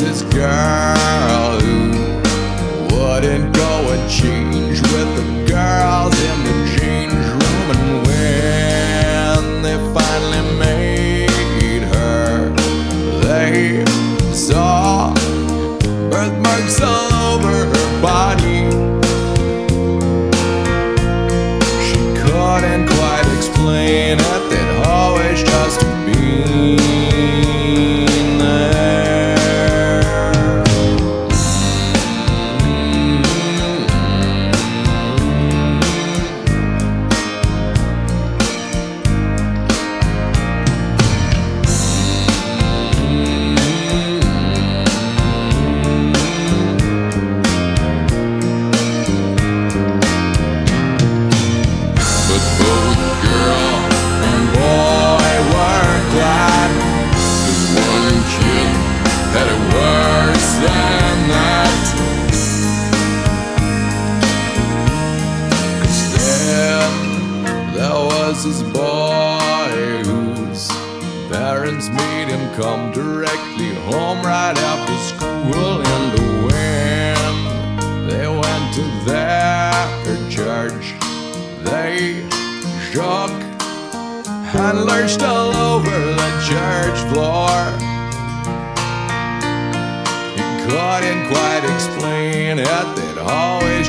this girl who wouldn't go and change with the girls in the change room, and when they finally made her, they saw birthmarks all over her body. She couldn't quite explain was this boy whose parents made him come directly home right after school And when they went to their church. They shook and lurched all over the church floor. He couldn't quite explain it, they'd always